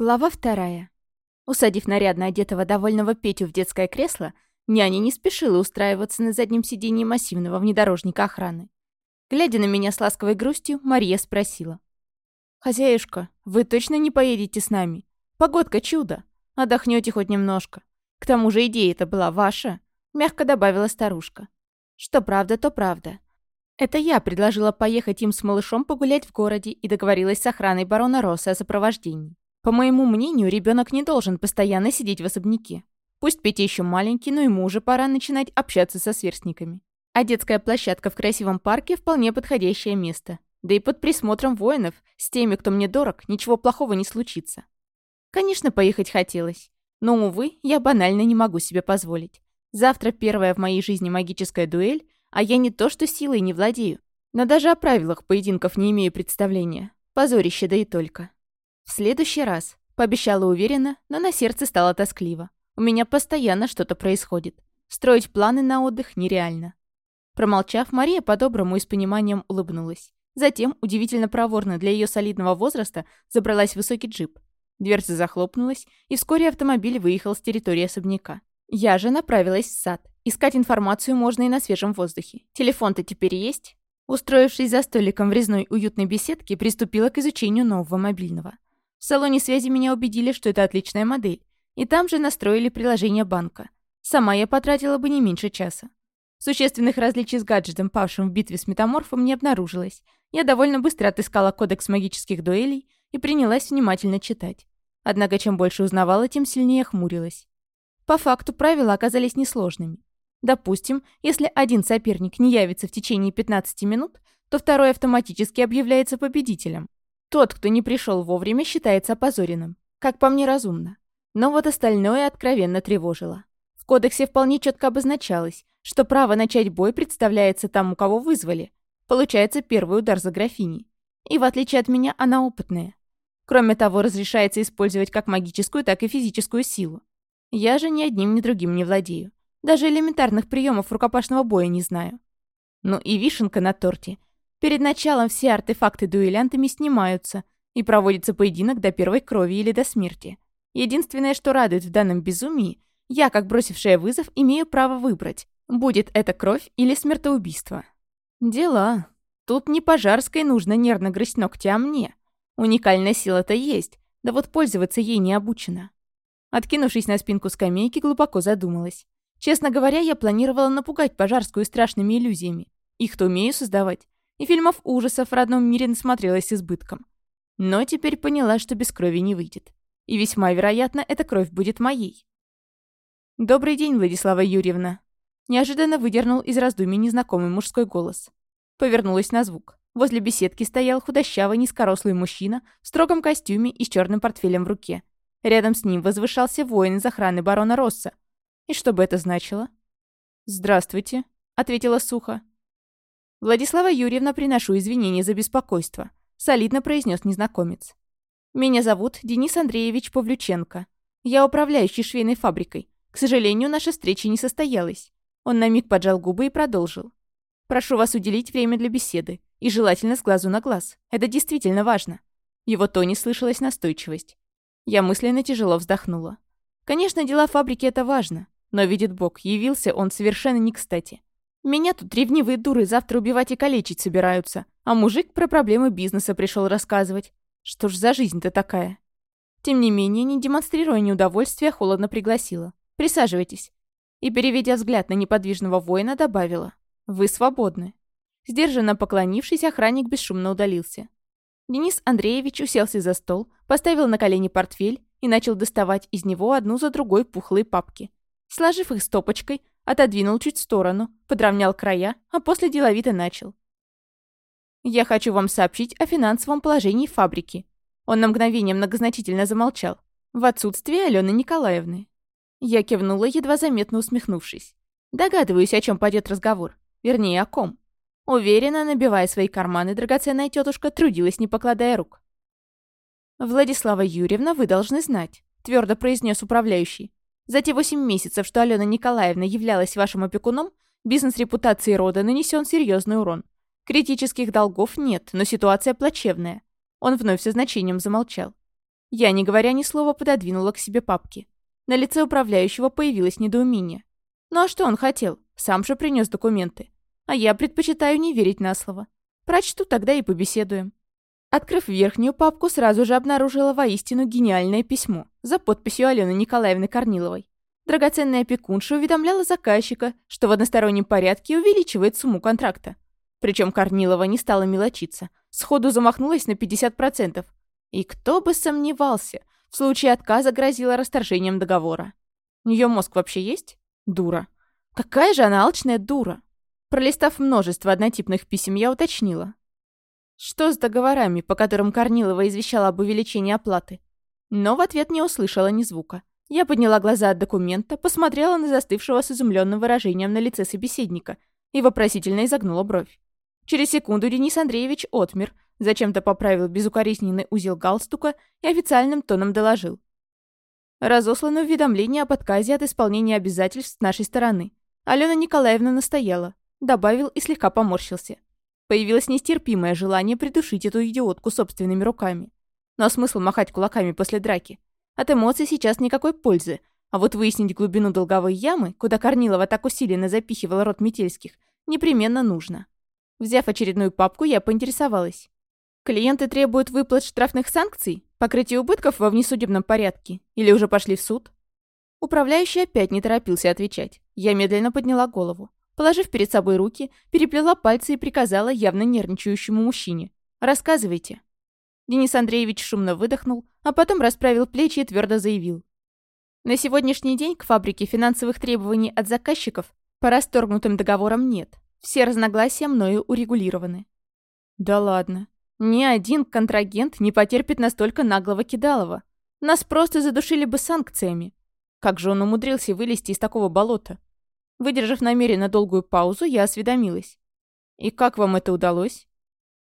Глава вторая. Усадив нарядно одетого довольного Петю в детское кресло, няня не спешила устраиваться на заднем сиденье массивного внедорожника охраны. Глядя на меня с ласковой грустью, Мария спросила. «Хозяюшка, вы точно не поедете с нами? Погодка чудо. Отдохнете хоть немножко. К тому же идея это была ваша», — мягко добавила старушка. «Что правда, то правда. Это я предложила поехать им с малышом погулять в городе и договорилась с охраной барона Росса о сопровождении. По моему мнению, ребенок не должен постоянно сидеть в особняке. Пусть Петя еще маленький, но ему уже пора начинать общаться со сверстниками. А детская площадка в красивом парке – вполне подходящее место. Да и под присмотром воинов, с теми, кто мне дорог, ничего плохого не случится. Конечно, поехать хотелось. Но, увы, я банально не могу себе позволить. Завтра первая в моей жизни магическая дуэль, а я не то что силой не владею, но даже о правилах поединков не имею представления. Позорище, да и только. «В следующий раз», — пообещала уверенно, но на сердце стало тоскливо. «У меня постоянно что-то происходит. Строить планы на отдых нереально». Промолчав, Мария по-доброму и с пониманием улыбнулась. Затем, удивительно проворно для ее солидного возраста, забралась в высокий джип. Дверца захлопнулась, и вскоре автомобиль выехал с территории особняка. Я же направилась в сад. Искать информацию можно и на свежем воздухе. Телефон-то теперь есть? Устроившись за столиком в резной уютной беседке, приступила к изучению нового мобильного. В салоне связи меня убедили, что это отличная модель, и там же настроили приложение банка. Сама я потратила бы не меньше часа. Существенных различий с гаджетом, павшим в битве с метаморфом, не обнаружилось. Я довольно быстро отыскала кодекс магических дуэлей и принялась внимательно читать. Однако чем больше узнавала, тем сильнее хмурилась. По факту правила оказались несложными. Допустим, если один соперник не явится в течение 15 минут, то второй автоматически объявляется победителем. Тот, кто не пришел вовремя, считается опозоренным. Как по мне, разумно. Но вот остальное откровенно тревожило. В кодексе вполне четко обозначалось, что право начать бой представляется тому, кого вызвали. Получается первый удар за графиней. И в отличие от меня, она опытная. Кроме того, разрешается использовать как магическую, так и физическую силу. Я же ни одним, ни другим не владею. Даже элементарных приемов рукопашного боя не знаю. Ну и вишенка на торте. Перед началом все артефакты дуэлянтами снимаются, и проводится поединок до первой крови или до смерти. Единственное, что радует в данном безумии, я, как бросившая вызов, имею право выбрать, будет это кровь или смертоубийство. Дела. Тут не Пожарской нужно нервно грызть ногти, а мне. Уникальная сила-то есть, да вот пользоваться ей не обучена. Откинувшись на спинку скамейки, глубоко задумалась. Честно говоря, я планировала напугать Пожарскую страшными иллюзиями. Их-то умею создавать и фильмов ужасов в родном мире насмотрелась избытком. Но теперь поняла, что без крови не выйдет. И весьма вероятно, эта кровь будет моей. «Добрый день, Владислава Юрьевна!» Неожиданно выдернул из раздумий незнакомый мужской голос. Повернулась на звук. Возле беседки стоял худощавый низкорослый мужчина в строгом костюме и с черным портфелем в руке. Рядом с ним возвышался воин из охраны барона Росса. И что бы это значило? «Здравствуйте», — ответила сухо. «Владислава Юрьевна, приношу извинения за беспокойство», — солидно произнес незнакомец. «Меня зовут Денис Андреевич Павлюченко. Я управляющий швейной фабрикой. К сожалению, наша встреча не состоялась». Он на миг поджал губы и продолжил. «Прошу вас уделить время для беседы, и желательно с глазу на глаз. Это действительно важно». Его тоне слышалась настойчивость. Я мысленно тяжело вздохнула. Конечно, дела фабрики — это важно, но, видит Бог, явился он совершенно не кстати. Меня тут ревнивые дуры завтра убивать и калечить собираются, а мужик про проблемы бизнеса пришел рассказывать. Что ж за жизнь-то такая? Тем не менее, не демонстрируя неудовольствия, холодно пригласила. «Присаживайтесь». И, переведя взгляд на неподвижного воина, добавила. «Вы свободны». Сдержанно поклонившись, охранник бесшумно удалился. Денис Андреевич уселся за стол, поставил на колени портфель и начал доставать из него одну за другой пухлые папки. Сложив их стопочкой, отодвинул чуть в сторону, подровнял края, а после деловито начал. «Я хочу вам сообщить о финансовом положении фабрики». Он на мгновение многозначительно замолчал. В отсутствие Алены Николаевны. Я кивнула, едва заметно усмехнувшись. Догадываюсь, о чем пойдет разговор. Вернее, о ком. Уверенно, набивая свои карманы, драгоценная тетушка трудилась, не покладая рук. «Владислава Юрьевна, вы должны знать», — твердо произнес управляющий. За те восемь месяцев, что Алена Николаевна являлась вашим опекуном, бизнес репутации рода нанесен серьезный урон. Критических долгов нет, но ситуация плачевная. Он вновь со значением замолчал. Я, не говоря ни слова, пододвинула к себе папки. На лице управляющего появилось недоумение. Ну а что он хотел? Сам же принес документы. А я предпочитаю не верить на слово. Прочту тогда и побеседуем. Открыв верхнюю папку, сразу же обнаружила воистину гениальное письмо за подписью Алены Николаевны Корниловой. Драгоценная опекунша уведомляла заказчика, что в одностороннем порядке увеличивает сумму контракта. Причем Корнилова не стала мелочиться. Сходу замахнулась на 50%. И кто бы сомневался, в случае отказа грозила расторжением договора. У нее мозг вообще есть? Дура. Какая же она алчная дура. Пролистав множество однотипных писем, я уточнила. Что с договорами, по которым Корнилова извещала об увеличении оплаты? Но в ответ не услышала ни звука. Я подняла глаза от документа, посмотрела на застывшего с изумленным выражением на лице собеседника и вопросительно изогнула бровь. Через секунду Денис Андреевич отмер, зачем-то поправил безукоризненный узел галстука и официальным тоном доложил. Разослано уведомление об отказе от исполнения обязательств с нашей стороны. Алена Николаевна настояла, добавил и слегка поморщился. Появилось нестерпимое желание придушить эту идиотку собственными руками. Но смысл махать кулаками после драки? От эмоций сейчас никакой пользы, а вот выяснить глубину долговой ямы, куда Корнилова так усиленно запихивала рот Метельских, непременно нужно. Взяв очередную папку, я поинтересовалась. Клиенты требуют выплат штрафных санкций, покрытия убытков во внесудебном порядке или уже пошли в суд? Управляющий опять не торопился отвечать. Я медленно подняла голову. Положив перед собой руки, переплела пальцы и приказала явно нервничающему мужчине. «Рассказывайте». Денис Андреевич шумно выдохнул, а потом расправил плечи и твердо заявил. На сегодняшний день к фабрике финансовых требований от заказчиков по расторгнутым договорам нет. Все разногласия мною урегулированы. Да ладно. Ни один контрагент не потерпит настолько наглого кидалова. Нас просто задушили бы санкциями. Как же он умудрился вылезти из такого болота? Выдержав намеренно долгую паузу, я осведомилась. «И как вам это удалось?»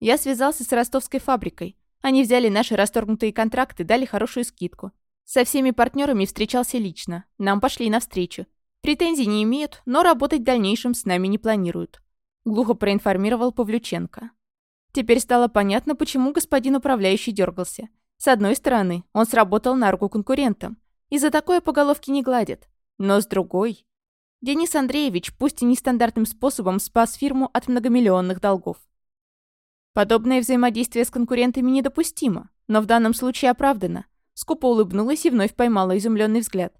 Я связался с ростовской фабрикой. Они взяли наши расторгнутые контракты, дали хорошую скидку. Со всеми партнерами встречался лично. Нам пошли навстречу. Претензий не имеют, но работать в дальнейшем с нами не планируют. Глухо проинформировал Павлюченко. Теперь стало понятно, почему господин управляющий дергался. С одной стороны, он сработал на руку конкурентам. И за такое по головке не гладят. Но с другой... Денис Андреевич, пусть и нестандартным способом, спас фирму от многомиллионных долгов. Подобное взаимодействие с конкурентами недопустимо, но в данном случае оправдано. Скупо улыбнулась и вновь поймала изумленный взгляд.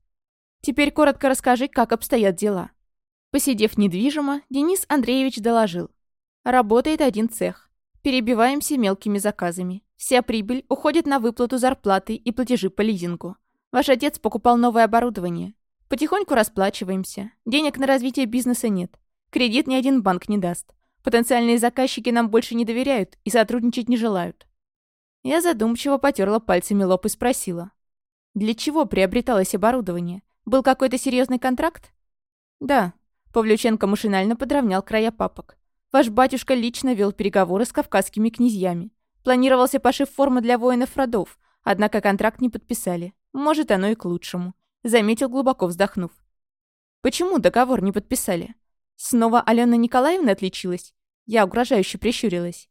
Теперь коротко расскажи, как обстоят дела». Посидев недвижимо, Денис Андреевич доложил. Работает один цех. Перебиваемся мелкими заказами. Вся прибыль уходит на выплату зарплаты и платежи по лизингу. Ваш отец покупал новое оборудование. Потихоньку расплачиваемся. Денег на развитие бизнеса нет. Кредит ни один банк не даст. Потенциальные заказчики нам больше не доверяют и сотрудничать не желают. Я задумчиво потерла пальцами лоб и спросила. Для чего приобреталось оборудование? Был какой-то серьезный контракт? Да. Павлюченко машинально подровнял края папок. Ваш батюшка лично вел переговоры с кавказскими князьями. Планировался пошив формы для воинов-родов, однако контракт не подписали. Может, оно и к лучшему. Заметил, глубоко вздохнув. Почему договор не подписали? Снова Алена Николаевна отличилась? Я угрожающе прищурилась.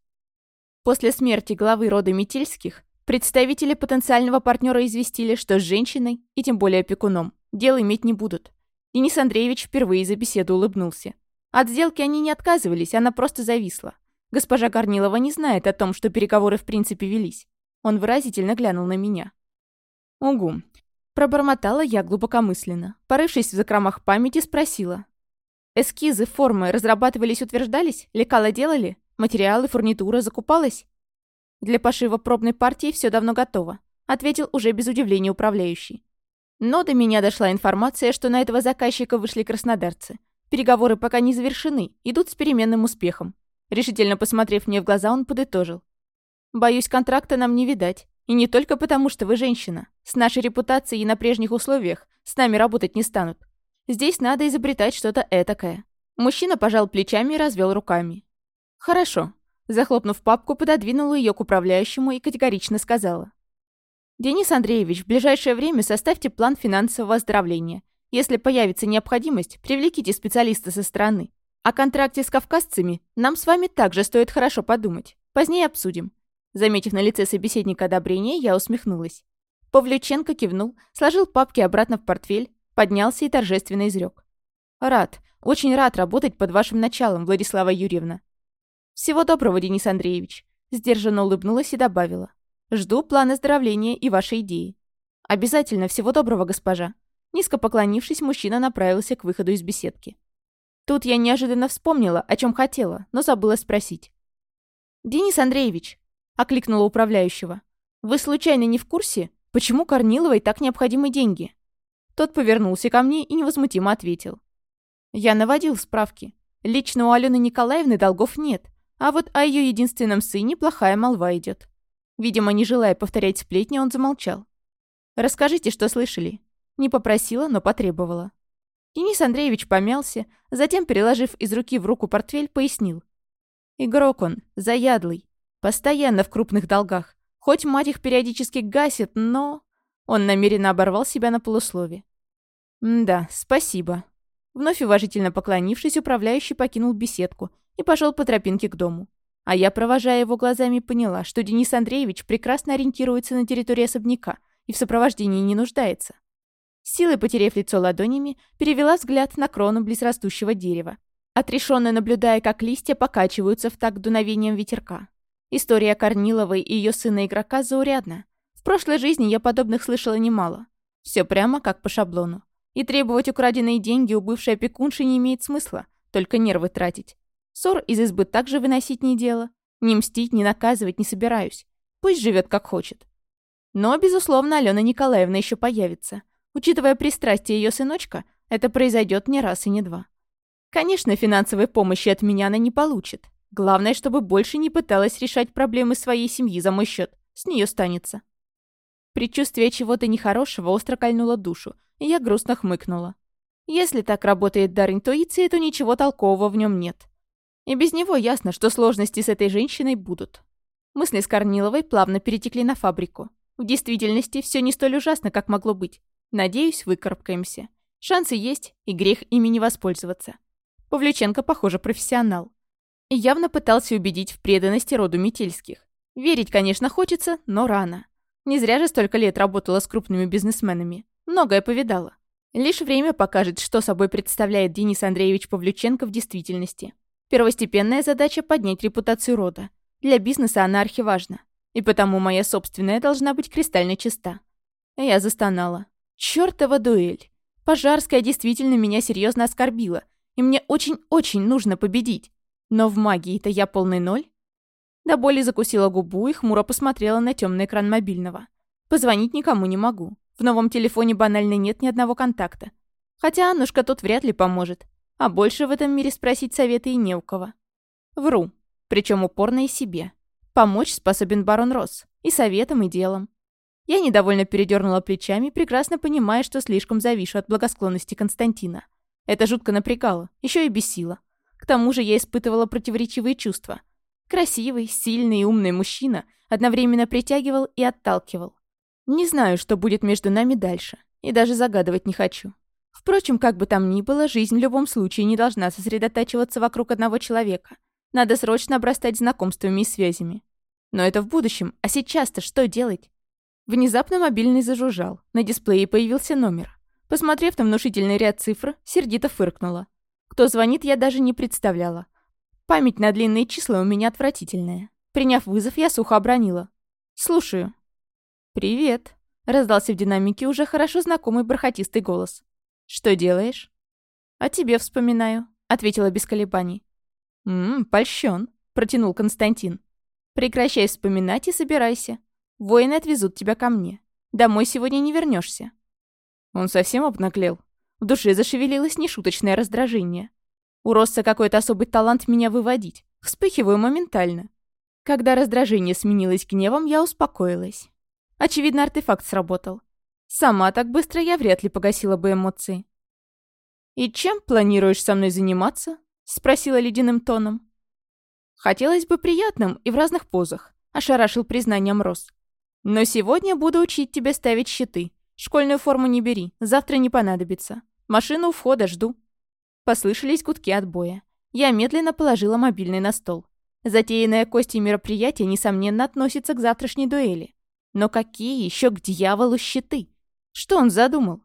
После смерти главы рода Метельских представители потенциального партнера известили, что с женщиной, и тем более опекуном, дел иметь не будут. Денис Андреевич впервые за беседу улыбнулся. От сделки они не отказывались, она просто зависла. Госпожа Корнилова не знает о том, что переговоры в принципе велись. Он выразительно глянул на меня. «Угу». Пробормотала я глубокомысленно. Порывшись в закромах памяти, спросила. «Эскизы, формы разрабатывались, утверждались? Лекала делали? Материалы, фурнитура закупалась?» «Для пошива пробной партии все давно готово», ответил уже без удивления управляющий. Но до меня дошла информация, что на этого заказчика вышли краснодарцы. Переговоры пока не завершены, идут с переменным успехом. Решительно посмотрев мне в глаза, он подытожил. «Боюсь, контракта нам не видать. И не только потому, что вы женщина. С нашей репутацией и на прежних условиях с нами работать не станут. Здесь надо изобретать что-то этакое». Мужчина пожал плечами и развел руками. «Хорошо». Захлопнув папку, пододвинула ее к управляющему и категорично сказала. «Денис Андреевич, в ближайшее время составьте план финансового оздоровления. Если появится необходимость, привлеките специалиста со стороны. О контракте с кавказцами нам с вами также стоит хорошо подумать. Позднее обсудим». Заметив на лице собеседника одобрение, я усмехнулась. Павлюченко кивнул, сложил папки обратно в портфель, поднялся и торжественно изрек. «Рад, очень рад работать под вашим началом, Владислава Юрьевна». «Всего доброго, Денис Андреевич», — сдержанно улыбнулась и добавила. «Жду план оздоровления и ваши идеи». «Обязательно, всего доброго, госпожа». Низко поклонившись, мужчина направился к выходу из беседки. Тут я неожиданно вспомнила, о чем хотела, но забыла спросить. «Денис Андреевич», — окликнула управляющего, «вы случайно не в курсе, почему Корниловой так необходимы деньги?» Тот повернулся ко мне и невозмутимо ответил. «Я наводил справки. Лично у Алены Николаевны долгов нет, а вот о ее единственном сыне плохая молва идет. Видимо, не желая повторять сплетни, он замолчал. «Расскажите, что слышали». Не попросила, но потребовала. Денис Андреевич помялся, затем, переложив из руки в руку портфель, пояснил. Игрок он, заядлый, постоянно в крупных долгах. Хоть мать их периодически гасит, но... Он намеренно оборвал себя на полуслове. «Да, спасибо». Вновь уважительно поклонившись, управляющий покинул беседку и пошел по тропинке к дому. А я, провожая его глазами, поняла, что Денис Андреевич прекрасно ориентируется на территории особняка и в сопровождении не нуждается. Силой потерев лицо ладонями, перевела взгляд на крону близрастущего дерева, отрешенно наблюдая, как листья покачиваются в такт дуновением ветерка. История Корниловой и ее сына-игрока заурядна. В прошлой жизни я подобных слышала немало. Все прямо как по шаблону. И требовать украденные деньги у бывшей опекунши не имеет смысла, только нервы тратить. Ссор из избы также выносить не дело. Не мстить, не наказывать не собираюсь. Пусть живет как хочет. Но, безусловно, Алена Николаевна еще появится. Учитывая пристрастие ее сыночка, это произойдет не раз и не два. Конечно, финансовой помощи от меня она не получит. Главное, чтобы больше не пыталась решать проблемы своей семьи за мой счет. С нее станется. Предчувствие чего-то нехорошего остро кольнуло душу, и я грустно хмыкнула. Если так работает дар интуиции, то ничего толкового в нем нет. И без него ясно, что сложности с этой женщиной будут. Мысли с Корниловой плавно перетекли на фабрику. В действительности все не столь ужасно, как могло быть. Надеюсь, выкарабкаемся. Шансы есть, и грех ими не воспользоваться. Павлюченко, похоже, профессионал. И явно пытался убедить в преданности роду Метельских. Верить, конечно, хочется, но рано. Не зря же столько лет работала с крупными бизнесменами. Многое повидала. Лишь время покажет, что собой представляет Денис Андреевич Павлюченко в действительности. Первостепенная задача – поднять репутацию рода. Для бизнеса она архиважна. И потому моя собственная должна быть кристально чиста. Я застонала. Чёртова дуэль. Пожарская действительно меня серьезно оскорбила, и мне очень-очень нужно победить. Но в магии-то я полный ноль. До боли закусила губу и хмуро посмотрела на темный экран мобильного. Позвонить никому не могу. В новом телефоне банально нет ни одного контакта. Хотя Аннушка тут вряд ли поможет. А больше в этом мире спросить совета и не у кого. Вру. Причем упорно и себе. Помочь способен барон Росс. И советом, и делом. Я недовольно передернула плечами, прекрасно понимая, что слишком завишу от благосклонности Константина. Это жутко напрягало, еще и бесило. К тому же я испытывала противоречивые чувства. Красивый, сильный и умный мужчина одновременно притягивал и отталкивал. Не знаю, что будет между нами дальше, и даже загадывать не хочу. Впрочем, как бы там ни было, жизнь в любом случае не должна сосредотачиваться вокруг одного человека. Надо срочно обрастать знакомствами и связями. Но это в будущем, а сейчас-то что делать? Внезапно мобильный зажужжал. На дисплее появился номер. Посмотрев на внушительный ряд цифр, сердито фыркнула. Кто звонит, я даже не представляла. Память на длинные числа у меня отвратительная. Приняв вызов, я сухо обронила. «Слушаю». «Привет», — раздался в динамике уже хорошо знакомый бархатистый голос. «Что делаешь?» «О тебе вспоминаю», — ответила без колебаний. «Ммм, польщен», — протянул Константин. «Прекращай вспоминать и собирайся. Воины отвезут тебя ко мне. Домой сегодня не вернешься. Он совсем обнаглел. В душе зашевелилось нешуточное раздражение. У Росса какой-то особый талант меня выводить. Вспыхиваю моментально. Когда раздражение сменилось гневом, я успокоилась. Очевидно, артефакт сработал. Сама так быстро я вряд ли погасила бы эмоции. «И чем планируешь со мной заниматься?» — спросила ледяным тоном. «Хотелось бы приятным и в разных позах», — ошарашил признанием Росс. Но сегодня буду учить тебя ставить щиты. Школьную форму не бери, завтра не понадобится. Машину у входа жду». Послышались гудки отбоя. Я медленно положила мобильный на стол. Затеянное Костей мероприятие, несомненно, относится к завтрашней дуэли. Но какие еще к дьяволу щиты? Что он задумал?